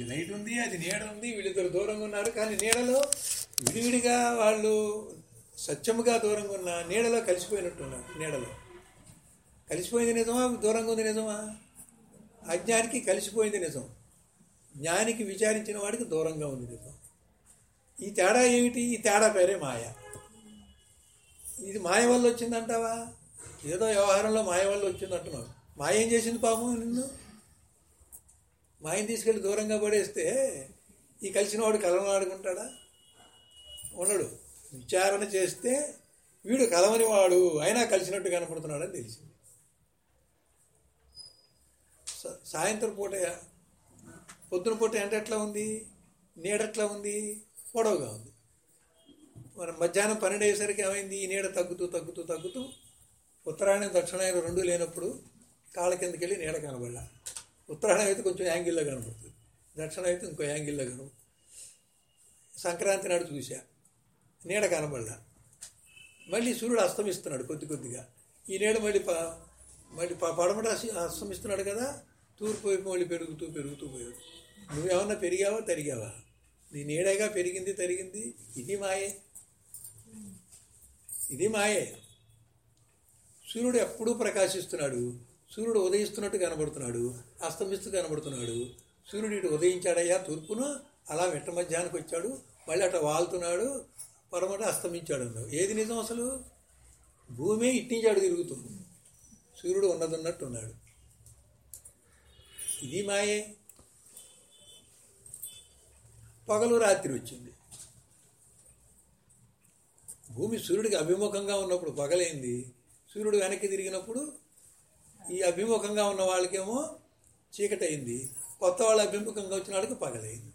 ఇది లైట్ ఉంది అది నీడ ఉంది వీళ్ళిద్దరు దూరంగా ఉన్నారు. కానీ నీడలో విడివిడిగా వాళ్ళు సత్యముగా దూరంగా ఉన్న నీడలో కలిసిపోయినట్టున్నారు నీడలో. కలిసిపోయింది నిజమా? దూరంగా ఉంది నిజమా? అజ్ఞానికి కలిసిపోయింది నిజం. జ్ఞానికి విచారించిన వాడికి దూరంగా ఉంది నిజం. ఈ తేడా ఏమిటి? ఈ తేడా పేరే మాయ. ఇది మాయ వల్ల వచ్చిందంటావా? ఏదో వ్యవహారంలో మాయ వల్ల వచ్చిందంటున్నావు. మాయ ఏం చేసింది పాపం నిన్ను? మాయని తీసుకెళ్ళి దూరంగా పడేస్తే ఈ కలిసిన వాడు కలవని ఆడుకుంటాడా ఉండడు. విచారణ చేస్తే వీడు కలవని వాడు అయినా కలిసినట్టు కనపడుతున్నాడని తెలిసింది. సాయంత్రం పూట పొద్దున పూట ఎండ ఎట్లా ఉంది? నీడట్లా ఉంది? పొడవుగా ఉంది. మరి మధ్యాహ్నం పన్నెండు అయ్యేసరికి ఏమైంది? ఈ నీడ తగ్గుతూ తగ్గుతూ తగ్గుతూ ఉత్తరాయణం దక్షిణాయనం రెండు లేనప్పుడు కాళ్ళ కిందకెళ్ళి నీడ కనబడాలి. ఉత్తరాయణం అయితే కొంచెం యాంగిల్లో కనబడుతుంది. దక్షిణం అయితే ఇంకో యాంగిల్లో కనబడుతుంది సంక్రాంతి నాడు చూశా. నీడ కనబడ్డా. మళ్ళీ సూర్యుడు అస్తమిస్తున్నాడు కొద్ది కొద్దిగా. ఈ నీడ మళ్ళీ ప మళ్ళీ పడమట అస్తమిస్తున్నాడు కదా తూర్పు వైపు మళ్ళీ పెరుగుతూ పెరుగుతూ పోయాడు. నువ్వేమన్నా పెరిగావా తరిగావా? నీ నీడగా పెరిగింది తరిగింది ఇది మాయే. ఇది మాయే. సూర్యుడు ఎప్పుడూ ప్రకాశిస్తున్నాడు. సూర్యుడు ఉదయిస్తున్నట్టు కనబడుతున్నాడు అస్తమిస్తూ కనబడుతున్నాడు. సూర్యుడు ఇటు ఉదయించాడయ్యా తూర్పును అలా మిట్ట మధ్యాహ్నానికి వచ్చాడు మళ్ళీ అట వాళ్తున్నాడు పరమట అస్తమించాడు అన్నావు ఏది నిజం అసలు? భూమి ఇట్టించాడు తిరుగుతుంది. సూర్యుడు ఉన్నదన్నట్టు ఉన్నాడు. ఇది మాయే. పగలు రాత్రి వచ్చింది. భూమి సూర్యుడికి అభిముఖంగా ఉన్నప్పుడు పగలైంది? సూర్యుడు వెనక్కి తిరిగినప్పుడు ఈ అభిముఖంగా ఉన్న వాళ్ళకేమో చీకటైంది కొత్త వాళ్ళ అభిముఖంగా వచ్చిన వాళ్ళకి పగలైంది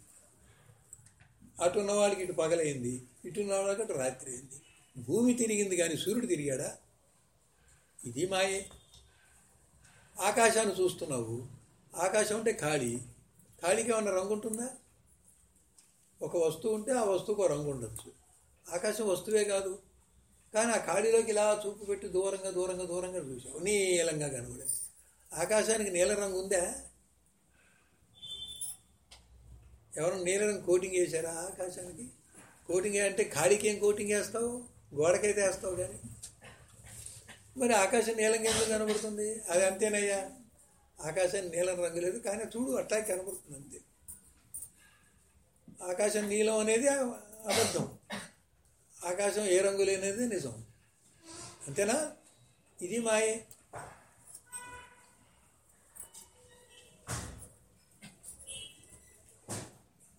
అటు ఉన్న వాళ్ళకి ఇటు పగలైంది ఇటు ఉన్న వాళ్ళకి అటు రాత్రి అయింది భూమి తిరిగింది కానీ సూర్యుడు తిరిగాడా? ఇది మాయే. ఆకాశాన్ని చూస్తున్నావు. ఆకాశం అంటే ఖాళీ. ఖాళీకి ఏమన్నా రంగు ఉంటుందా? ఒక వస్తువు ఉంటే ఆ వస్తువుకు రంగు ఉండొచ్చు. ఆకాశం వస్తువే కాదు. కానీ ఆ ఖాళీలోకి ఇలా చూపు పెట్టి దూరంగా దూరంగా దూరంగా చూసావు నీలంగా కనబడేది. ఆకాశానికి నీల రంగు ఉందా? ఎవరు నీలరంగు కోటింగ్ వేశారా ఆకాశానికి? కోటింగ్ అంటే ఖాళీకి ఏం కోటింగ్ వేస్తావు? గోడకైతే వేస్తావు కానీ. మరి ఆకాశం నీలంగా ఎందుకు కనబడుతుంది? అది అంతేనయ్యా. ఆకాశం నీలం రంగు లేదు కానీ చూడు అట్లా కనబడుతుంది అంతే. ఆకాశం నీలం అనేది అబద్ధం. ఆకాశం ఏ రంగు లేనిది నిజం. అంతేనా? ఇది మాయే.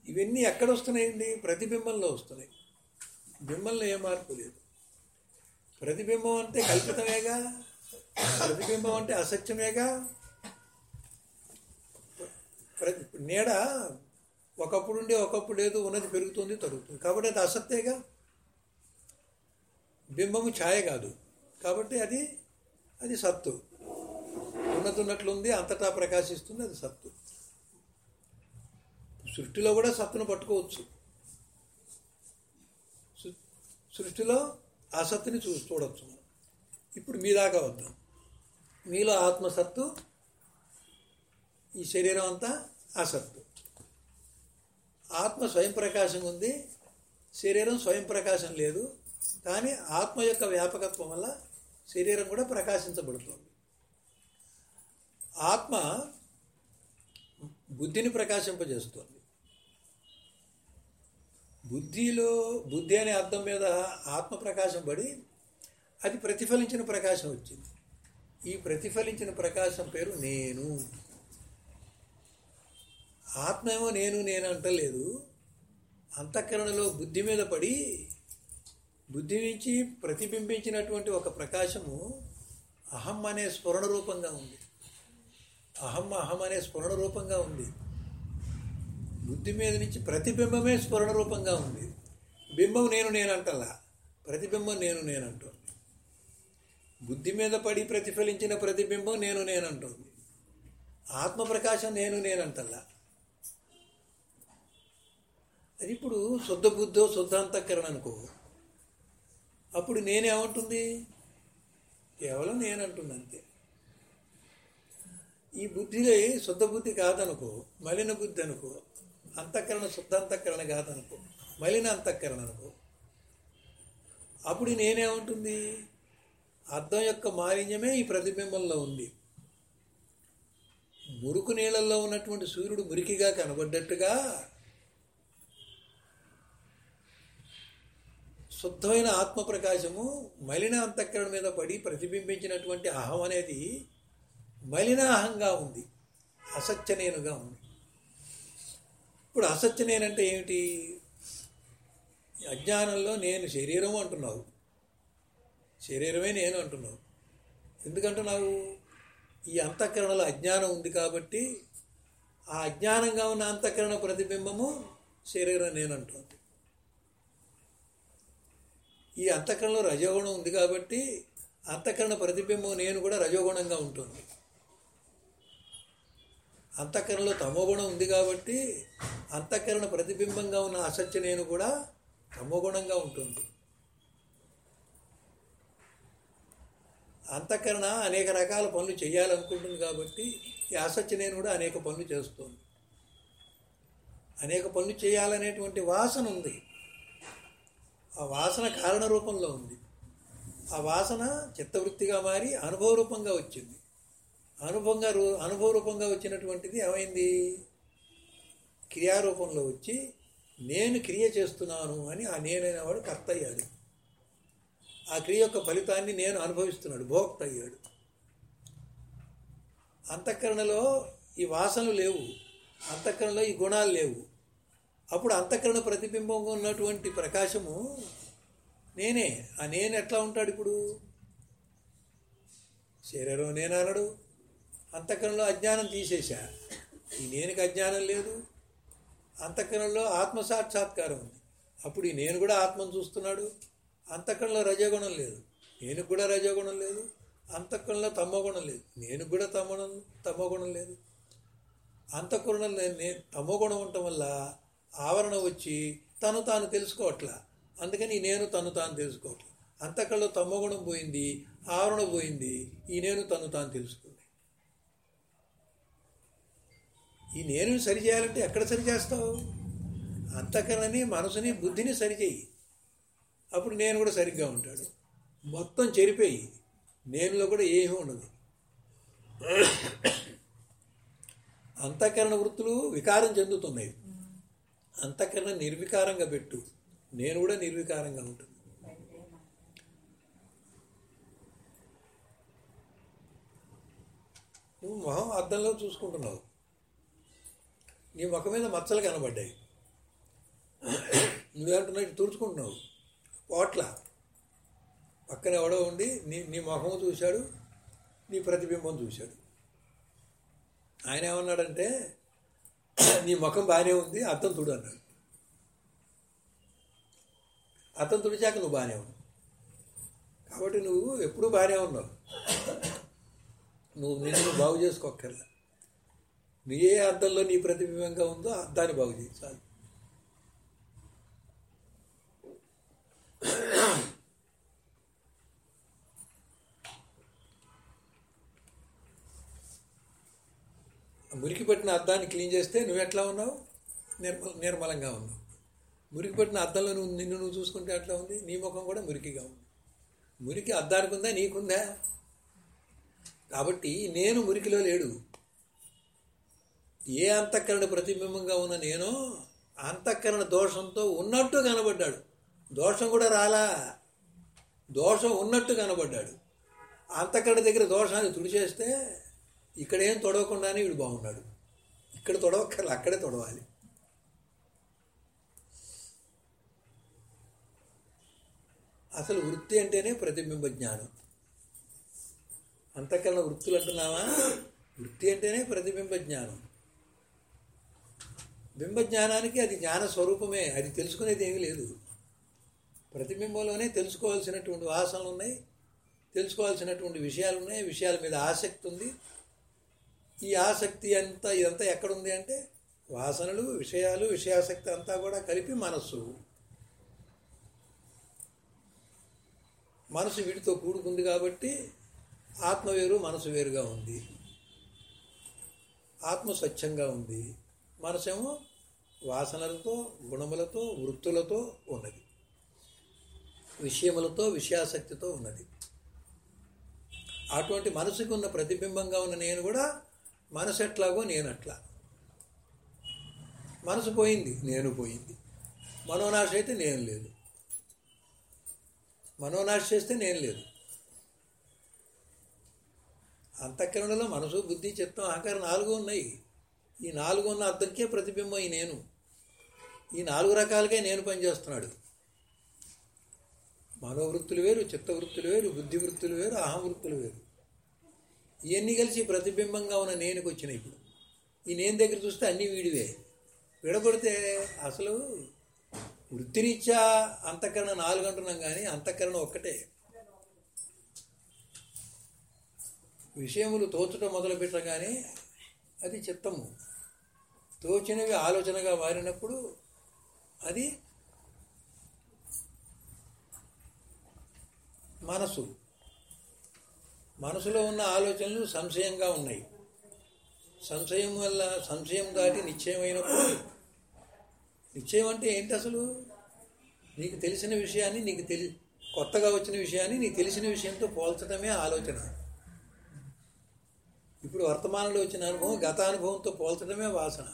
ఇవన్నీ ఎక్కడ వస్తున్నాయండి ప్రతిబింబంలో వస్తున్నాయి. బింబంలో ఏ మార్పు లేదు. ప్రతిబింబం అంటే కల్పితమేగా? ప్రతిబింబం అంటే అసత్యమేగా? ప్రతి నీడ ఒకప్పుడు ఉండే ఒకప్పుడు ఏదో ఉన్నది పెరుగుతుంది తరుగుతుంది కాబట్టి అది అసత్యేగా? బింబము ఛాయ కాదు. కాబట్టి అది అది సత్తు. ఉన్నతున్నట్లుంది అంతటా ప్రకాశిస్తుంది అది సత్తు. సృష్టిలో కూడా సత్తును పట్టుకోవచ్చు. సృష్టిలో ఆసక్తిని చూ చూడవచ్చు మనం. ఇప్పుడు మీ దాకా వద్దాం. మీలో ఆత్మసత్తు ఈ శరీరం అంతా అసత్తు ఆత్మ స్వయం ప్రకాశం ఉంది శరీరం స్వయం ప్రకాశం లేదు. కానీ ఆత్మ యొక్క వ్యాపకత్వం వల్ల శరీరం కూడా ప్రకాశించబడుతుంది. ఆత్మ బుద్ధిని ప్రకాశింపజేస్తుంది. బుద్ధిలో బుద్ధి అనే అర్థం మీద ఆత్మ ప్రకాశం పడి అది ప్రతిఫలించిన ప్రకాశం వచ్చింది. ఈ ప్రతిఫలించిన ప్రకాశం పేరు నేను. ఆత్మ ఏమో నేను నేను అంటలేదు. అంతఃకరణలో బుద్ధి మీద పడి బుద్ధి నుంచి ప్రతిబింబించినటువంటి ఒక ప్రకాశము అహం అనే స్ఫురణ రూపంగా ఉంది. అహం అహం అనే స్ఫురణ రూపంగా ఉంది. బుద్ధి మీద నుంచి ప్రతిబింబమే స్ఫురణ రూపంగా ఉంది. బింబం నేను నేను ప్రతిబింబం నేను నేనంటుంది బుద్ధి మీద పడి ప్రతిఫలించిన ప్రతిబింబం నేను నేనంటుంది ఆత్మప్రకాశం నేను నేను అది ఇప్పుడు శుద్ధ బుద్ధో శుద్ధాంతకరణ అనుకో అప్పుడు నేనేమంటుంది? కేవలం నేనంటుంది అంతే ఈ బుద్ధిలో శుద్ధ బుద్ధి కాదనుకో మలిన బుద్ధి అనుకో అంతఃకరణ శుద్ధ అంతఃకరణ కాదనుకో మలిన అంతఃకరణ అనుకో అప్పుడు నేనేమంటుంది? అర్థం యొక్క మాలిన్యమే ఈ ప్రతిబింబంలో ఉంది. మురుకు నీళ్ళల్లో ఉన్నటువంటి సూర్యుడు మురికిగా కనబడ్డట్టుగా శుద్ధమైన ఆత్మ ప్రకాశము మలిన అంతఃకరణ మీద పడి ప్రతిబింబించినటువంటి అహం అనేది మలినాహంగా ఉంది. అసత్యనేనుగా ఉంది. ఇప్పుడు అసత్యనేనంటే ఏమిటి? అజ్ఞానంలో నేను శరీరము అంటున్నావు. శరీరమే నేను అంటున్నావు. ఎందుకంటున్నావు? ఈ అంతఃకరణలో అజ్ఞానం ఉంది కాబట్టి ఆ అజ్ఞానంగా ఉన్న అంతఃకరణ ప్రతిబింబము శరీరం నేను అంటుంది. ఈ అంతఃకరణలో రజోగుణం ఉంది కాబట్టి అంతఃకరణ ప్రతిబింబం నేను కూడా రజోగుణంగా ఉంటుంది. అంతఃకరణలో తమోగుణం ఉంది కాబట్టి అంతఃకరణ ప్రతిబింబంగా ఉన్న అసత్య నేను కూడా తమోగుణంగా ఉంటుంది. అంతఃకరణ అనేక రకాల పనులు చేయాలనుకుంటుంది కాబట్టి ఈ అసత్య నేను కూడా అనేక పనులు చేస్తుంది. అనేక పనులు చేయాలనేటువంటి వాసన ఉంది. ఆ వాసన కారణ రూపంలో ఉంది. ఆ వాసన చిత్తవృత్తిగా మారి అనుభవ రూపంగా వచ్చింది. అనుభవంగా రూ అనుభవ రూపంగా వచ్చినటువంటిది ఏమైంది? క్రియారూపంలో వచ్చి నేను క్రియ చేస్తున్నాను అని ఆ నేనైనవాడు కర్త అయ్యాడు ఆ క్రియ యొక్క ఫలితాన్ని నేను అనుభవిస్తున్నాడు భోక్త అయ్యాడు అంతఃకరణలో ఈ వాసనలు లేవు. అంతఃకరణలో ఈ గుణాలు లేవు. అప్పుడు అంతఃకరణ ప్రతిబింబంగా ఉన్నటువంటి ప్రకాశము నేనే. ఆ నేను ఎట్లా ఉంటాడు ఇప్పుడు? శరీరం నేను అనడు. అంతఃకరణలో అజ్ఞానం తీసేశా. ఈ నేనుకి అజ్ఞానం లేదు. అంతఃకరణలో ఆత్మసాక్షాత్కారం ఉంది. అప్పుడు ఈ నేను కూడా ఆత్మను చూస్తున్నాడు. అంతఃకరణలో రజోగుణం లేదు. నేను కూడా రజోగుణం లేదు. అంతఃకరణలో తమోగుణం లేదు. నేను కూడా తమోగుణం తమోగుణం లేదు. అంతఃకరణలో నేను తమోగుణం ఉండటం వల్ల ఆవరణ వచ్చి తను తాను తెలుసుకోవట్లా. అందుకని ఈ నేను తను తాను తెలుసుకోవట్లా. అంతకళ్ళు తమ్మగుణం పోయింది ఆవరణ పోయింది ఈ నేను తను తాను తెలుసుకుంది. ఈ నేను సరి చేయాలంటే ఎక్కడ సరి చేస్తావు? అంతఃకరణని మనసుని బుద్ధిని సరిచేయి అప్పుడు నేను కూడా సరిగ్గా ఉంటాడు. మొత్తం చెరిపోయి. నేనులో కూడా ఏమీ ఉండదు. అంతఃకరణ వృత్తులు వికారం చెందుతున్నాయి. అంతకన్నా నిర్వికారంగా పెట్టు. నేను కూడా నిర్వికారంగా ఉంటుంది నువ్వు మొహం అద్దంలో చూసుకుంటున్నావు. నీ ముఖం మీద మచ్చలు కనబడ్డాయి. నువ్వేంటున్నావు తుడుచుకుంటున్నావు. పోట్ల. పక్కన ఎవడో ఉండి నీ నీ ముఖం చూశాడు నీ ప్రతిబింబం చూశాడు. ఆయన ఏమన్నాడంటే నీ ముఖం బాగానే ఉంది అర్థం తుడు అన్నాడు. అర్థం తుడిచాక నువ్వు బాగానే ఉన్నావు. కాబట్టి నువ్వు ఎప్పుడూ బాగానే ఉన్నావు. నువ్వు నిన్ను బాగు చేసుకోక్కర్లా. నీ ఏ అర్థంలో నీ ప్రతిబింబంగా ఉందో అర్థాన్ని బాగు చేయి చాలు. మురికి పట్టిన అద్దాన్ని క్లీన్ చేస్తే నువ్వు ఎట్లా ఉన్నావు? నిర్మల నిర్మలంగా ఉన్నావు. మురికి పట్టిన అద్దంలో నువ్వు నిన్ను నువ్వు చూసుకుంటే ఎట్లా ఉంది? నీ ముఖం కూడా మురికిగా ఉంది. మురికి అద్దానికి ఉందా నీకుందా? కాబట్టి నేను మురికిలో లేడు. ఏ అంతఃకరణ ప్రతిబింబంగా ఉన్న నేను అంతఃకరణ దోషంతో ఉన్నట్టు కనబడ్డాడు. దోషం కూడా రాలా? దోషం ఉన్నట్టు కనబడ్డాడు. అంతఃకరణ దగ్గర దోషాన్ని తుడిచేస్తే ఇక్కడ ఏం తొడవకుండానే వీడు బాగున్నాడు. ఇక్కడ తొడవక్కర్లేదు అక్కడే తొడవాలి. అసలు వృత్తి అంటేనే ప్రతిబింబ జ్ఞానం. అంతకన్నా వృత్తులు అంటున్నావా? వృత్తి అంటేనే ప్రతిబింబ జ్ఞానం. బింబ జ్ఞానానికి అది జ్ఞాన స్వరూపమే అది తెలుసుకునేది ఏమీ లేదు. ప్రతిబింబంలోనే తెలుసుకోవాల్సినటువంటి వాసనలు ఉన్నాయి తెలుసుకోవాల్సినటువంటి విషయాలు ఉన్నాయి విషయాల మీద ఆసక్తి ఉంది ఈ ఆసక్తి అంతా ఇదంతా ఎక్కడుంది అంటే వాసనలు విషయాలు విషయాసక్తి అంతా కూడా కలిపి మనస్సు. మనసు వీటితో కూడుకుంది కాబట్టి ఆత్మ వేరు మనసు వేరుగా ఉంది. ఆత్మ స్వచ్ఛంగా ఉంది. మనసేమో వాసనలతో గుణములతో వృత్తులతో ఉన్నది. విషయములతో విషయాసక్తితో ఉన్నది. అటువంటి మనసుకు ఉన్న ప్రతిబింబంగా ఉన్న నేను కూడా మనసు ఎట్లాగో నేను అట్లా. మనసు పోయింది నేను పోయింది. మనోనాశ అయితే నేను లేదు. మనోనాశ చేస్తే నేను లేదు. అంతఃకరణలో మనసు బుద్ధి చిత్తం అహంకారం నాలుగు ఉన్నాయి. ఈ నాలుగు ఉన్న అర్థంకే ప్రతిబింబం ఈ నేను. ఈ నాలుగు రకాలుగా నేను పనిచేస్తున్నాడు. మనోవృత్తులు వేరు చిత్తవృత్తులు వేరు బుద్ధి వృత్తులు వేరు అహంవృత్తులు వేరు. ఇవన్నీ కలిసి ప్రతిబింబంగా ఉన్న నేనుకు వచ్చినాయి ఇప్పుడు. ఈ నేను దగ్గర చూస్తే అన్నీ వీడివే. విడగొడితే అసలు వృత్తిరీత్యా అంతఃకరణ నాలుగు అంటున్నాం కానీ అంతఃకరణ ఒక్కటే. విషయములు తోచటం మొదలు కానీ అది చిత్తము తోచినవి ఆలోచనగా మారినప్పుడు అది మనసు. మనసులో ఉన్న ఆలోచనలు సంశయంగా ఉన్నాయి. సంశయం వల్ల సంశయం దాటి నిశ్చయమైనప్పుడు నిశ్చయం అంటే ఏంటి అసలు? నీకు తెలిసిన విషయాన్ని నీకు తెలి కొత్తగా వచ్చిన విషయాన్ని నీకు తెలిసిన విషయంతో పోల్చడమే ఆలోచన. ఇప్పుడు వర్తమానంలో వచ్చిన అనుభవం గత అనుభవంతో పోల్చడమే వాసన.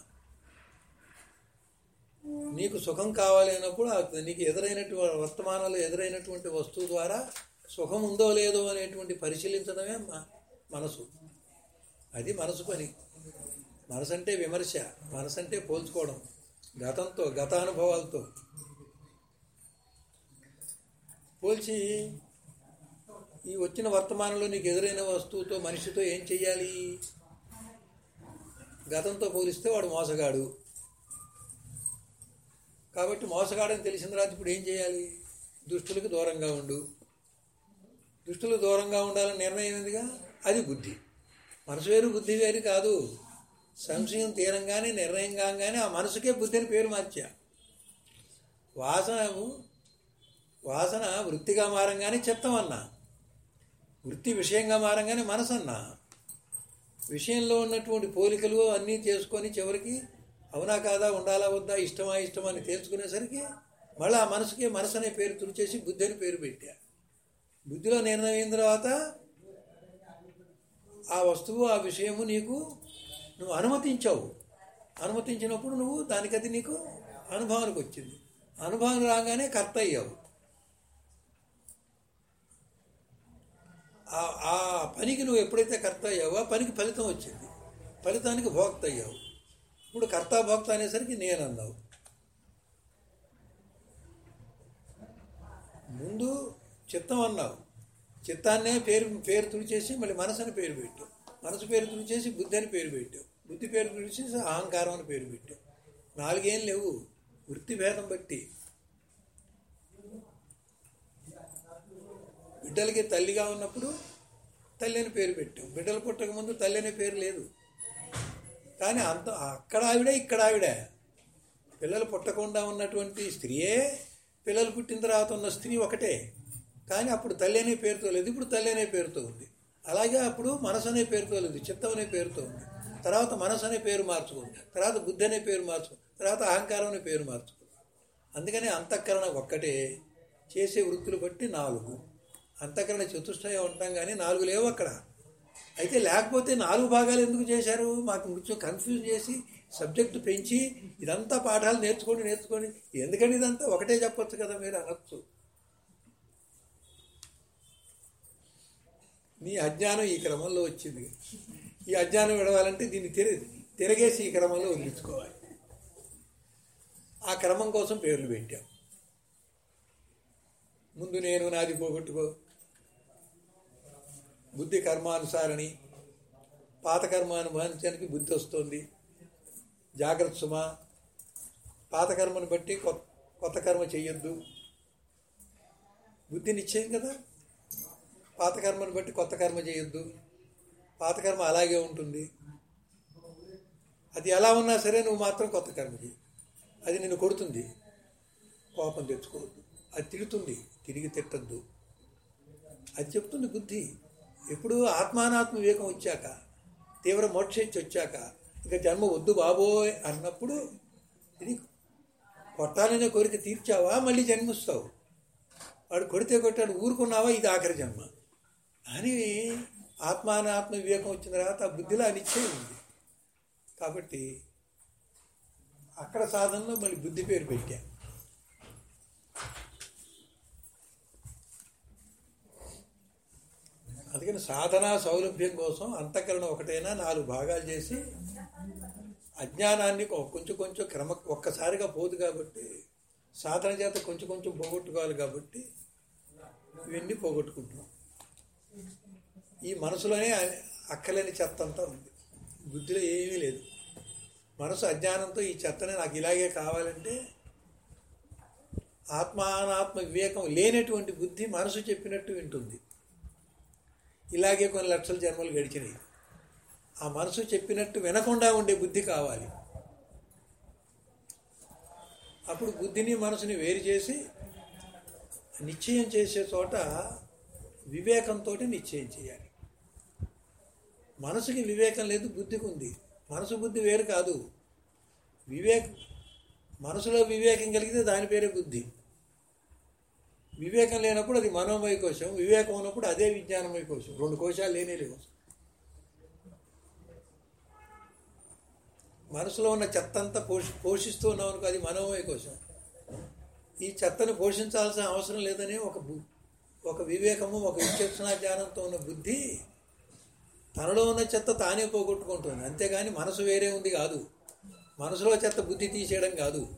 నీకు సుఖం కావాలి అన్నప్పుడు నీకు ఎదురైనటువంటి వర్తమానంలో ఎదురైనటువంటి వస్తువు ద్వారా సుఖం ఉందో లేదో అనేటువంటి పరిశీలించడమే మనసు. అది మనసు పని. మనసు అంటే విమర్శ మనసు అంటే పోల్చుకోవడం గతంతో గతానుభవాలతో. పోల్చి ఈ వచ్చిన వర్తమానంలో నీకు ఎదురైన వస్తువుతో మనిషితో ఏం చెయ్యాలి? గతంతో పోలిస్తే వాడు మోసగాడు. కాబట్టి మోసగాడని తెలిసిన తర్వాత ఇప్పుడు ఏం చేయాలి దుష్టులకు దూరంగా ఉండు. దుష్టులు దూరంగా ఉండాలని నిర్ణయం ఏందిగా అది బుద్ధి. మనసు వేరు బుద్ధి వేరు కాదు. సంశయం తీరంగానే నిర్ణయం కాగానే ఆ మనసుకే బుద్ధి అని పేరు మార్చా. వాసన వాసన వృత్తిగా మారంగానే చిత్తం అన్నా వృత్తి విషయంగా మారంగానే మనసు అన్నా విషయంలో ఉన్నటువంటి పోలికలు అన్నీ చేసుకొని చివరికి అవునా కాదా ఉండాలా వద్దా ఇష్టమా ఇష్టమా అని తేల్చుకునేసరికి మళ్ళీ ఆ మనసుకే మనసు అనే పేరు తుడిచేసి బుద్ధి అని పేరు పెట్టా. బుద్ధిలో నిర్ణయం తర్వాత ఆ వస్తువు ఆ విషయము నీకు నువ్వు అనుమతించావు. అనుమతించినప్పుడు నువ్వు దానికది నీకు అనుభవానికి వచ్చింది. అనుభవం రాగానే కర్త అయ్యావు. ఆ- ఆ పనికి నువ్వు ఎప్పుడైతే కర్త అయ్యావో ఆ పనికి ఫలితం వచ్చింది. ఫలితానికి భోక్త అయ్యావు. ఇప్పుడు కర్త భోక్త అనేసరికి నేను అన్నావు. ముందు చిత్తం అన్నావు. చిత్తాన్నే పేరు పేరు తుడిచేసి మళ్ళీ మనసు అని పేరు పెట్టు మనసు పేరు తుడిచేసి బుద్ధి అని పేరు పెట్టు బుద్ధి పేరు తుడిచేసి అహంకారం అని పేరు పెట్టు నాలుగేం లేవు. వృత్తి భేదం బట్టి. బిడ్డలకి తల్లిగా ఉన్నప్పుడు తల్లి అని పేరు పెట్టాం బిడ్డలు పుట్టక ముందు తల్లి అనే పేరు లేదు. కానీ అంత అక్కడ ఆవిడే ఇక్కడ ఆవిడ. పిల్లలు పుట్టకుండా ఉన్నటువంటి స్త్రీయే పిల్లలు పుట్టిన తర్వాత ఉన్న స్త్రీ ఒకటే. కానీ అప్పుడు తల్లి అనే పేరుతో లేదు ఇప్పుడు తల్లి అనే పేరుతో ఉంది. అలాగే అప్పుడు మనసు అనే పేరుతో లేదు చిత్తం అనే పేరుతో ఉంది. తర్వాత మనసు అనే పేరు మార్చుకుంది తర్వాత బుద్ధి అనే పేరు మార్చుకుంది తర్వాత అహంకారం అనే పేరు మార్చుకుంది అందుకనే అంతఃకరణ ఒక్కటే చేసే వృత్తులు బట్టి నాలుగు. అంతఃకరణ చతుష్టయం ఉంటాం కానీ నాలుగు లేవు అక్కడ. అయితే లేకపోతే నాలుగు భాగాలు ఎందుకు చేశారు? మాకు కొంచెం కన్ఫ్యూజ్ చేసి సబ్జెక్టు పెంచి ఇదంతా పాఠాలు నేర్చుకోండి నేర్చుకోండి. ఎందుకని ఇదంతా? ఒకటే చెప్పొచ్చు కదా మీరు అనొచ్చు. మీ అజ్ఞానం ఈ క్రమంలో వచ్చింది. ఈ అజ్ఞానం విడవాలంటే దీన్ని తిరి తిరగేసి ఈ క్రమంలో వదిలించుకోవాలి. ఆ క్రమం కోసం పేర్లు పెట్టాం. ముందు నేను నాది పోగొట్టుకో. బుద్ధి కర్మానుసారని పాత కర్మ అనుభవించడానికి బుద్ధి వస్తుంది. జాగ్రత్త సుమ. పాత కర్మను బట్టి కొత్త కొత్త కర్మ చేయొద్దు బుద్ధి నిశ్చయం కదా? పాత కర్మను బట్టి కొత్త కర్మ చేయొద్దు. పాత కర్మ అలాగే ఉంటుంది. అది ఎలా ఉన్నా సరే నువ్వు మాత్రం కొత్త కర్మ చేయి అది నిన్ను కొడుతుంది. కోపం తెచ్చుకోవద్దు. అది తిడుతుంది. తిరిగి తిట్టద్దు. అది చెప్తుంది బుద్ధి. ఎప్పుడు ఆత్మానాత్మ వివేకం వచ్చాక తీవ్ర మోక్షించి వచ్చాక ఇక జన్మ వద్దు బాబోయ్ అన్నప్పుడు ఇది కొట్టాలనే కోరిక తీర్చావా? మళ్ళీ జన్మిస్తావు. వాడు కొడితే కొట్టాడు ఊరుకున్నావా? ఇది ఆఖరి జన్మ. అని ఆత్మానాత్మ వివేకం వచ్చిన తర్వాత ఆ బుద్ధిలో ఆ ఉంది. కాబట్టి అక్కడ సాధనలో మళ్ళీ బుద్ధి పేరు పెట్టా. అందుకని సాధనా సౌలభ్యం కోసం అంతఃకరణ ఒకటైనా నాలుగు భాగాలు చేసి అజ్ఞానాన్ని కొ- కొంచెం కొంచెం క్రమ ఒక్కసారిగా పోదు కాబట్టి సాధన చేత కొంచెం కొంచెం పోగొట్టుకోవాలి కాబట్టి ఇవన్నీ పోగొట్టుకుంటున్నాం. ఈ మనసులోనే అక్కలేని చెత్త అంతా ఉంది. బుద్ధిలో ఏమీ లేదు. మనసు అజ్ఞానంతో ఈ చెత్తనే నాకు ఇలాగే కావాలంటే ఆత్మానాత్మ వివేకం లేనటువంటి బుద్ధి మనసు చెప్పినట్టు వింటుంది. ఇలాగే కొన్ని లక్షల జన్మలు గడిచినాయి. ఆ మనసు చెప్పినట్టు వినకుండా ఉండే బుద్ధి కావాలి. అప్పుడు బుద్ధిని మనసుని వేరు చేసి నిశ్చయం చేసే చోట వివేకంతో నిశ్చయం చేయాలి. మనసుకి వివేకం లేదు బుద్ధికి ఉంది. మనసు బుద్ధి వేరు కాదు. వివేక మనసులో వివేకం కలిగితే దాని పేరే బుద్ధి. వివేకం లేనప్పుడు అది మనోమయ కోశం వివేకం ఉన్నప్పుడు అదే విజ్ఞానమయ కోశం. రెండు కోశాలు లేనే లేవు. మనసులో ఉన్న చెత్తంతా పోషి పోషిస్తూ ఉన్నాం అనుకో అది మనోమయ కోశం. ఈ చెత్తను పోషించాల్సిన అవసరం లేదని ఒక ఒక వివేకము ఒక విచక్షణ జ్ఞానంతో ఉన్న బుద్ధి తనలో ఉన్న చెత్త తానే పోగొట్టుకుంటుంది. అంతేగాని మనసు వేరే ఉంది కాదు. మనసులో చెత్త బుద్ధి తీసేయడం కాదు.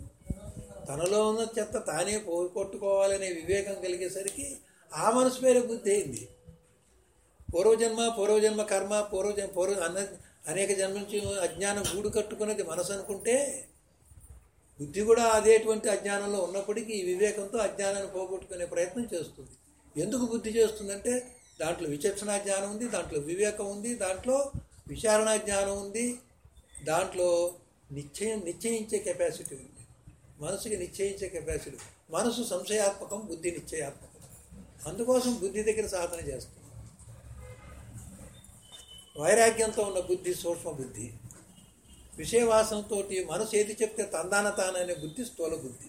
తనలో ఉన్న చెత్త తానే పోగొట్టుకోవాలనే వివేకం కలిగేసరికి ఆ మనసు వేరే బుద్ధి అయింది. పూర్వజన్మ పూర్వజన్మ కర్మ పూర్వజ పూర్వ అన్న అనేక జన్మ నుంచి అజ్ఞానం గూడు కట్టుకున్నది మనసు అనుకుంటే బుద్ధి కూడా అదేటువంటి అజ్ఞానంలో ఉన్నప్పటికీ ఈ వివేకంతో అజ్ఞానాన్ని పోగొట్టుకునే ప్రయత్నం చేస్తుంది. ఎందుకు బుద్ధి చేస్తుందంటే దాంట్లో విచక్షణ జ్ఞానం ఉంది దాంట్లో వివేకం ఉంది దాంట్లో విచారణ జ్ఞానం ఉంది దాంట్లో నిశ్చయం నిశ్చయించే కెపాసిటీ ఉంది. మనసుకి నిశ్చయించే కెపాసిటీ మనసు సంశయాత్మకం బుద్ధి నిశ్చయాత్మకం. అందుకోసం బుద్ధి దగ్గర సాధన చేస్తుంది వైరాగ్యంతో ఉన్న బుద్ధి సూక్ష్మ బుద్ధి. విషయవాసంతో మనసు ఏది చెప్తే తందాన తాననే బుద్ధి స్థూల బుద్ధి.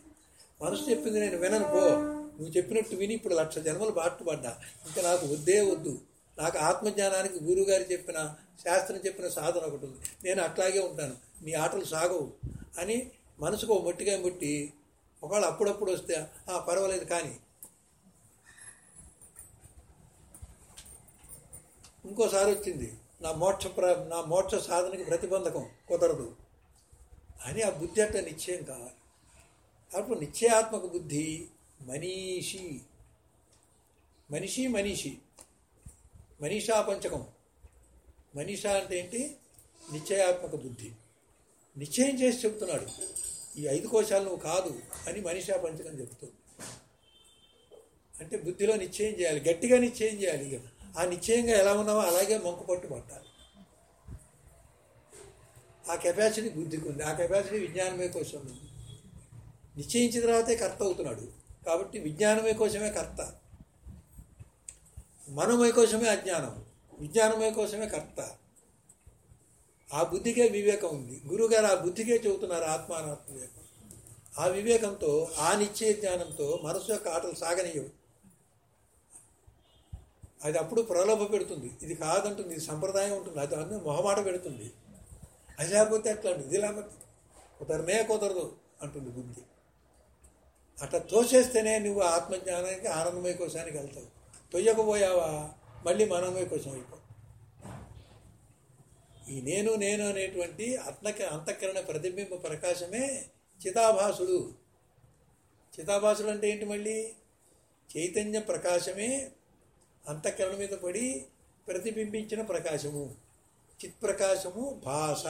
మనసు చెప్పింది నేను వినను పో. నువ్వు చెప్పినట్టు విని ఇప్పుడు లక్ష జన్మలు బాటుపడ్డా. ఇంకా నాకు వద్దే వద్దు. నాకు ఆత్మజ్ఞానానికి గురువుగారు చెప్పిన శాస్త్రం చెప్పిన సాధన ఒకటి ఉంది. నేను అట్లాగే ఉంటాను. నీ ఆటలు సాగవు. అని మనసుకు ఒక మొట్టిగా ముట్టి ఒకవేళ అప్పుడప్పుడు వస్తే "ఆ, పర్వాలేదు కానీ. ఇంకోసారి వచ్చింది. నా మోక్ష ప్ర నా మోక్ష సాధనకి ప్రతిబంధకం కుదరదు. అని ఆ బుద్ధి అట్లా నిశ్చయం కావాలి. అప్పుడు నిశ్చయాత్మక బుద్ధి మనీషి మనిషి మనీషి మనీషా పంచకం. మనీషా అంటే ఏంటి? నిశ్చయాత్మక బుద్ధి. నిశ్చయం చేసి చెబుతున్నాడు. ఈ ఐదు కోశాలు నువ్వు కాదు అని మనీషా పంచకం చెబుతుంది. అంటే బుద్ధిలో నిశ్చయం చేయాలి. గట్టిగా నిశ్చయం చేయాలి ఇక. ఆ నిశ్చయంగా ఎలా ఉన్నావో అలాగే మొంకు పట్టు పట్టాలి. ఆ కెపాసిటీ బుద్ధికి ఉంది. ఆ కెపాసిటీ విజ్ఞానమే కోసం ఉంది. నిశ్చయించిన తర్వాతే కర్త అవుతున్నాడు. కాబట్టి విజ్ఞానమే కోసమే కర్త. మనోమయ కోసమే అజ్ఞానం. విజ్ఞానమయ కోసమే కర్త. ఆ బుద్ధికే వివేకం ఉంది. గురువుగారు ఆ బుద్ధికే చెబుతున్నారు ఆత్మానాత్మ వివేకం ఆ వివేకంతో ఆ నిశ్చయ జ్ఞానంతో మనసు యొక్క ఆటలు సాగనీయవు. అది అప్పుడు ప్రలోభ పెడుతుంది. ఇది కాదంటుంది ఇది సంప్రదాయం ఉంటుంది. అది అన్ని మొహమాట పెడుతుంది. అది లేకపోతే ఎట్లా ఇది లేకపోతే కుదరనే కుదరదు అంటుంది బుద్ధి. అట్లా తోసేస్తేనే నువ్వు ఆత్మజ్ఞానానికి ఆనందమయ కోశానికి వెళ్తావు. తొయ్యకపోయావా మళ్ళీ మనోమయ కోసం అయిపో. ఈ నేను నేను అనేటువంటి అత్నక అంతఃకరణ ప్రతిబింబ ప్రకాశమే చితాభాసుడు. చితాభాసుడు అంటే ఏంటి మళ్ళీ? చైతన్య ప్రకాశమే అంతఃకరణ మీద పడి ప్రతిబింబించిన ప్రకాశము. చిత్ప్రకాశము భాష.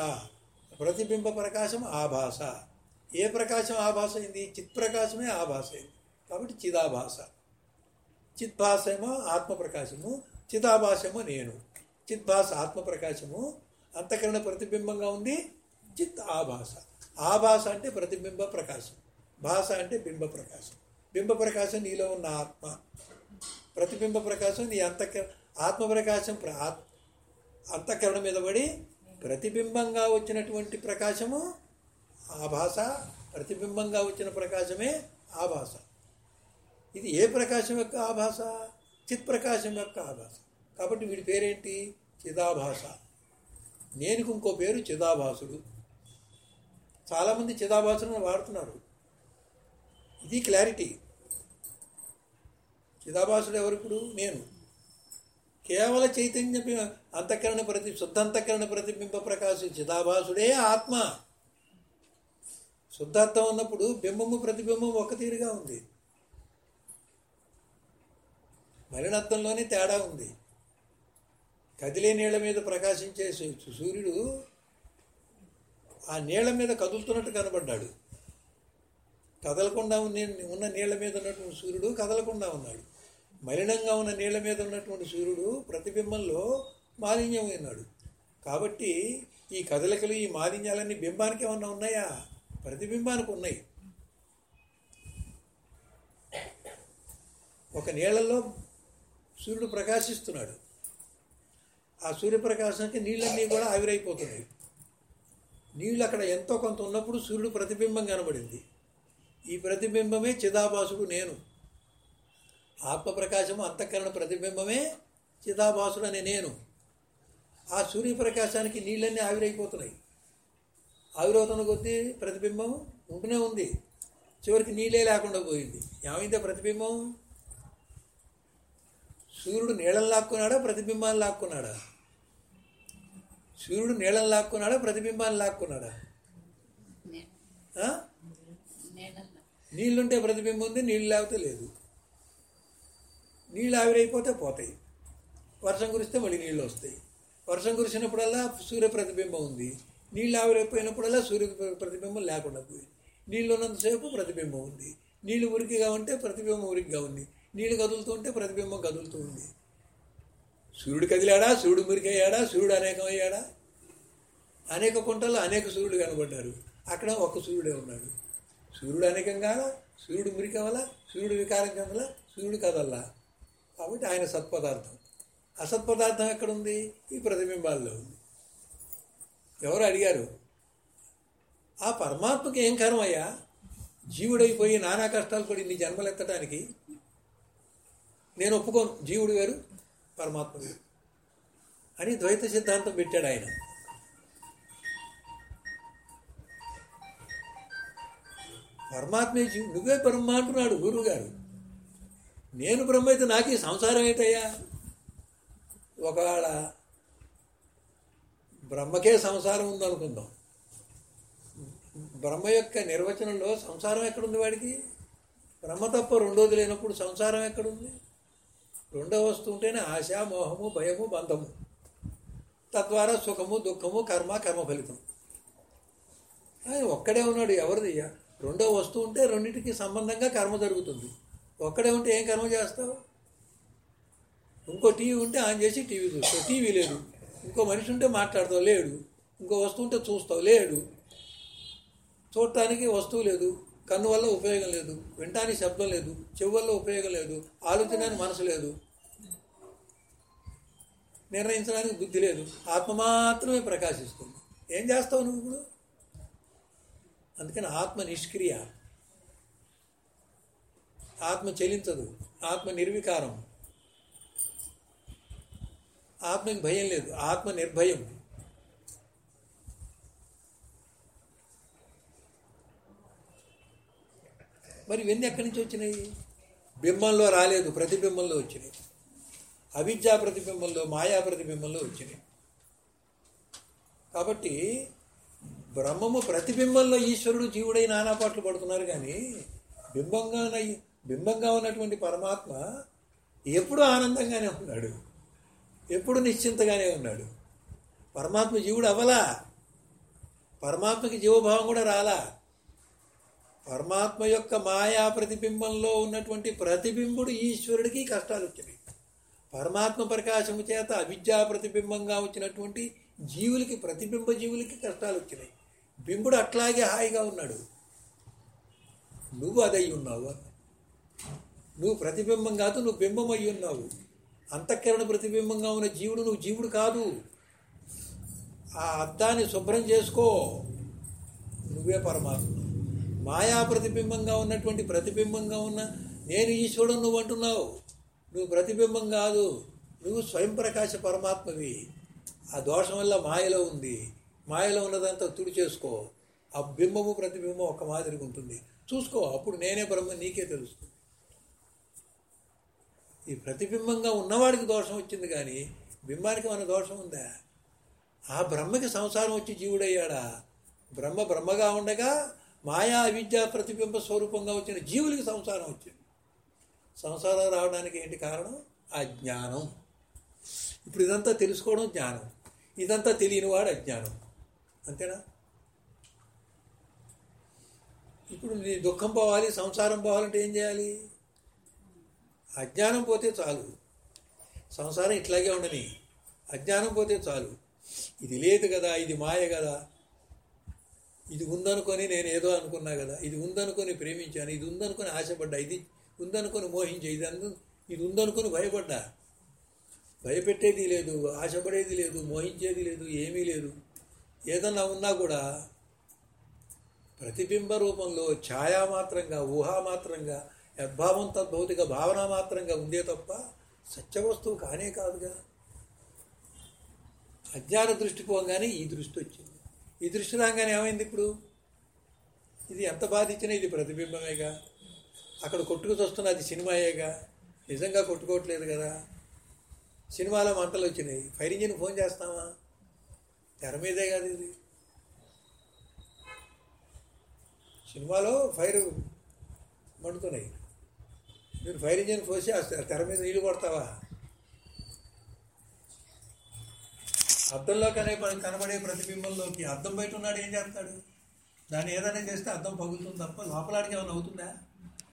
ప్రతిబింబ ప్రకాశం ఆభాష. ఏ ప్రకాశం ఆభాస అయింది? చిత్ప్రకాశమే ఆభాస అయింది. కాబట్టి చిదాభాష. చిద్భాషేమో ఆత్మప్రకాశము చిదాభాషేమో నేను. చిద్భాస ఆత్మప్రకాశము అంతఃకరణ ప్రతిబింబంగా ఉంది చిత్ ఆభాస ఆభాస అంటే ప్రతిబింబ ప్రకాశం. భాష అంటే బింబ ప్రకాశం. బింబ ప్రకాశం నీలో ఉన్న ఆత్మ. ప్రతిబింబ ప్రకాశం నీ అంతఃకరణ ఆత్మ ప్రకాశం అంతఃకరణ మీద పడి ప్రతిబింబంగా వచ్చినటువంటి ప్రకాశము ఆ భాష ప్రతిబింబంగా వచ్చిన ప్రకాశమే ఆ భాష. ఇది ఏ ప్రకాశం యొక్క ఆభాస చిత్ ప్రకాశం యొక్క ఆభాస కాబట్టి వీడి పేరేంటి? చిదాభాష. నేను ఇంకో పేరు చిదాభాసుడు. చాలామంది చిదాభాసులను వాడుతున్నారు. ఇది క్లారిటీ. చిదాభాసుడు ఎవరిప్పుడు నేను. కేవల చైతన్య అంతఃకరణ ప్రతి శుద్ధంతఃకరణ ప్రతిబింబ ప్రకాశం. చిదాభాసుడే ఆత్మ. శుద్ధార్థం ఉన్నప్పుడు బింబము ప్రతిబింబం ఒక తీరుగా ఉంది. మలినత్వంలోనే తేడా ఉంది. కదిలే నీళ్ళ మీద ప్రకాశించే సూ- సూర్యుడు ఆ నీళ్ళ మీద కదులుతున్నట్టు కనబడ్డాడు. కదలకుండా ఉన్న ఉన్న నీళ్ళ మీద ఉన్నటువంటి సూర్యుడు కదలకుండా ఉన్నాడు. మలినంగా ఉన్న నీళ్ళ మీద ఉన్నటువంటి సూర్యుడు ప్రతిబింబంలో మాలిన్యమైనాడు ఉన్నాడు కాబట్టి ఈ కదలికలు ఈ మాలిన్యాలన్నీ బింబానికి ఏమన్నా ఉన్నాయా? ప్రతిబింబానికి ఉన్నాయి ఒక నీళ్ళలో సూర్యుడు ప్రకాశిస్తున్నాడు. ఆ సూర్యప్రకాశానికి నీళ్ళన్నీ కూడా ఆవిరైపోతున్నాయి. నీళ్ళు అక్కడ ఎంతో కొంత ఉన్నప్పుడు సూర్యుడు ప్రతిబింబం కనబడింది. ఈ ప్రతిబింబమే చిదాభాసుడు నేను. ఆత్మప్రకాశము అంతఃకరణ ప్రతిబింబమే చిదాభాసుడు అనే నేను. ఆ సూర్యప్రకాశానికి నీళ్ళన్నీ ఆవిరైపోతున్నాయి. ఆవిరవుతున్న కొద్దీ ప్రతిబింబం ఉంటూనే ఉంది. చివరికి నీళ్ళే లేకుండా పోయింది. ఏమైందో ప్రతిబింబం? సూర్యుడు నీళ్ళని లాక్కున్నాడా ప్రతిబింబాన్ని లాక్కున్నాడా? సూర్యుడు నీళ్ళని లాక్కున్నాడా ప్రతిబింబాన్ని లాక్కున్నాడా? నీళ్ళుంటే ప్రతిబింబం ఉంది నీళ్ళు లేకపోతే లేదు. నీళ్ళు ఆవిరైపోతే పోతాయి. వర్షం కురిస్తే మళ్ళీ నీళ్ళు వస్తాయి. వర్షం కురిసినప్పుడల్లా సూర్య ప్రతిబింబం ఉంది. నీళ్ళు ఆవిరైపోయినప్పుడల్లా సూర్య ప్రతిబింబం లేకుండా పోయింది. నీళ్ళు ఉన్నంతసేపు ప్రతిబింబం ఉంది. నీళ్ళు ఉరికిగా ఉంటే ప్రతిబింబం ఉరికిగా ఉంది. నీళ్ళు కదులుతుంటే ప్రతిబింబం కదులుతూ ఉంది. సూర్యుడు కదిలాడా? సూర్యుడు మురికయ్యాడా? సూర్యుడు అనేకమయ్యాడా? అనేక కుంటల్లో అనేక సూర్యుడు కనబడ్డారు. అక్కడ ఒక్క సూర్యుడే ఉన్నాడు. సూర్యుడు అనేకం కాదా? సూర్యుడు మురికవల? సూర్యుడు వికారం కదలా సూర్యుడు కదల్లా? కాబట్టి ఆయన సత్పదార్థం. అసత్పదార్థం ఎక్కడుంది? ఈ ప్రతిబింబాల్లో ఉంది. ఎవరు అడిగారు? ఆ పరమాత్మకి ఏం కర్మయ్యా జీవుడైపోయి నానా కష్టాలు పడి నీ జన్మలెత్తడానికి నేను ఒప్పుకోను. జీవుడు వేరు పరమాత్మ వేరు అని ద్వైత సిద్ధాంతం పెట్టాడు ఆయన. పరమాత్మే జీవు నువ్వే బ్రహ్మ అంటున్నాడు గురువు గారు నేను బ్రహ్మ అయితే నాకు ఈ సంసారం ఏంటయ్యా? ఒకవేళ బ్రహ్మకే సంసారం ఉందనుకుందాం. బ్రహ్మ యొక్క నిర్వచనంలో సంసారం ఎక్కడుంది వాడికి? బ్రహ్మ తప్ప రెండోది లేనప్పుడు సంసారం ఎక్కడుంది? రెండో వస్తువు ఉంటేనే ఆశ మోహము భయము బంధము. తద్వారా సుఖము దుఃఖము కర్మ కర్మ ఫలితం. ఆయన ఒక్కడే ఉన్నాడు ఎవరిది? రెండో వస్తువు ఉంటే రెండింటికి సంబంధంగా కర్మ జరుగుతుంది. ఒక్కడే ఉంటే ఏం కర్మ చేస్తావు? ఇంకో టీవీ ఉంటే ఆన్ చేసి టీవీ చూస్తావు. టీవీ లేదు. ఇంకో మనిషి ఉంటే మాట్లాడతావు లేడు. ఇంకో వస్తువు ఉంటే చూస్తావు లేడు. చూడటానికి వస్తువు లేదు. కన్ను వల్ల ఉపయోగం లేదు. వినటానికి శబ్దం లేదు. చెవు వల్ల ఉపయోగం లేదు. ఆలోచించడానికి మనసు లేదు. నిర్ణయించడానికి బుద్ధి లేదు. ఆత్మ మాత్రమే ప్రకాశిస్తుంది. ఏం చేస్తావు నువ్వు ఇప్పుడు? అందుకని ఆత్మ నిష్క్రియ. ఆత్మ చెలించదు. ఆత్మ నిర్వికారం. ఆత్మకి భయం లేదు. ఆత్మ నిర్భయం. మరి ఇవన్నీ ఎక్కడి నుంచి వచ్చినాయి? బింబంలో రాలేదు. ప్రతిబింబంలో వచ్చినాయి. అవిద్యా ప్రతిబింబంలో మాయా ప్రతిబింబంలో వచ్చినాయి. కాబట్టి బ్రహ్మము ప్రతిబింబంలో ఈశ్వరుడు జీవుడై నానా పాటలు పడుతున్నారు కానీ బింబంగా ఉన్న- బింబంగా ఉన్నటువంటి పరమాత్మ ఎప్పుడూ ఆనందంగానే ఉన్నాడు. ఎప్పుడు నిశ్చింతగానే ఉన్నాడు. పరమాత్మ జీవుడు అవలా పరమాత్మకి జీవభావం కూడా రాలా? పరమాత్మ యొక్క మాయా ప్రతిబింబంలో ఉన్నటువంటి ప్రతిబింబుడు ఈశ్వరుడికి కష్టాలు వచ్చినాయి పరమాత్మ ప్రకాశము చేత అవిద్యా ప్రతిబింబంగా వచ్చినటువంటి జీవులకి ప్రతిబింబ జీవులకి కష్టాలు వచ్చినాయి బింబుడు అట్లాగే హాయిగా ఉన్నాడు. నువ్వు అదై ఉన్నావు నువ్వు ప్రతిబింబం కాదు నువ్వు బింబం అయి ఉన్నావు అంతఃకరణ ప్రతిబింబంగా ఉన్న జీవుడు నువ్వు జీవుడు కాదు. ఆ అద్దాన్ని శుభ్రం చేసుకో. నువ్వే పరమాత్మ. మాయా ప్రతిబింబంగా ఉన్నటువంటి ప్రతిబింబంగా ఉన్న నేను ఈశ్వరుడు నువ్వు అంటున్నావు. నువ్వు ప్రతిబింబం కాదు. నువ్వు స్వయం ప్రకాశ పరమాత్మవి. ఆ దోషం వల్ల మాయలో ఉంది. మాయలో ఉన్నదంతా తుడి చేసుకో. ఆ బింబము ప్రతిబింబం ఒక మాదిరిగా ఉంటుంది. చూసుకో అప్పుడు నేనే బ్రహ్మ నీకే తెలుస్తుంది ఈ ప్రతిబింబంగా ఉన్నవాడికి దోషం వచ్చింది కానీ బింబానికి మన దోషం ఉందా? ఆ బ్రహ్మకి సంసారం వచ్చి జీవుడయ్యాడా? బ్రహ్మ బ్రహ్మగా ఉండగా మాయా అవిద్య ప్రతిబింబ స్వరూపంగా వచ్చిన జీవులకి సంసారం వచ్చింది. సంసారం రావడానికి ఏంటి కారణం? ఆ జ్ఞానం ఇప్పుడు ఇదంతా తెలుసుకోవడం జ్ఞానం. ఇదంతా తెలియనివాడు అజ్ఞానం. అంతేనా? ఇప్పుడు నీ దుఃఖం పోవాలి సంసారం పోవాలంటే ఏం చేయాలి? అజ్ఞానం పోతే చాలు. సంసారం ఇట్లాగే ఉండని. అజ్ఞానం పోతే చాలు. ఇది లేదు కదా ఇది మాయ కదా. ఇది ఉందనుకొని నేను ఏదో అనుకున్నా కదా. ఇది ఉందనుకొని ప్రేమించాను ఇది ఉందనుకొని ఆశపడ్డా ఇది ఉందనుకొని మోహించే ఇది అను ఇది ఉందనుకొని భయపడ్డా. భయపెట్టేది లేదు ఆశపడేది లేదు మోహించేది లేదు ఏమీ లేదు. ఏదన్నా ఉన్నా కూడా ప్రతిబింబ రూపంలో ఛాయా మాత్రంగా ఊహామాత్రంగా యద్భావం తద్భౌతిక భావన మాత్రంగా ఉందే తప్ప సత్యవస్తువు కానే కాదుగా. అజ్ఞాన దృష్టి పోగానే ఈ దృష్టి వచ్చింది. ఈ దృష్టి రాగానే ఏమైంది ఇప్పుడు? ఇది ఎంత బాధించినా ఇది ప్రతిబింబమేగా. అక్కడ కొట్టుకు వస్తున్న అది సినిమాయేగా. నిజంగా కొట్టుకోవట్లేదు కదా. సినిమాలో మంటలు వచ్చినాయి. ఫైర్ ఇంజిన్ ఫోన్ చేస్తామా తెర మీదే కాదు ఇది. సినిమాలో ఫైర్ మండుతున్నాయి. మీరు ఫైర్ ఇంజిన్ పోసి ఆ తెర మీద నీళ్ళు కొడతావా? అద్దంలో కనే కనబడే ప్రతిబింబంలోకి అద్దం బయట ఉన్నాడు ఏం చేస్తాడు? దాన్ని ఏదైనా చేస్తే అద్దం పగులుతుంది తప్ప లోపలాడికి ఏమైనా అవుతుందా?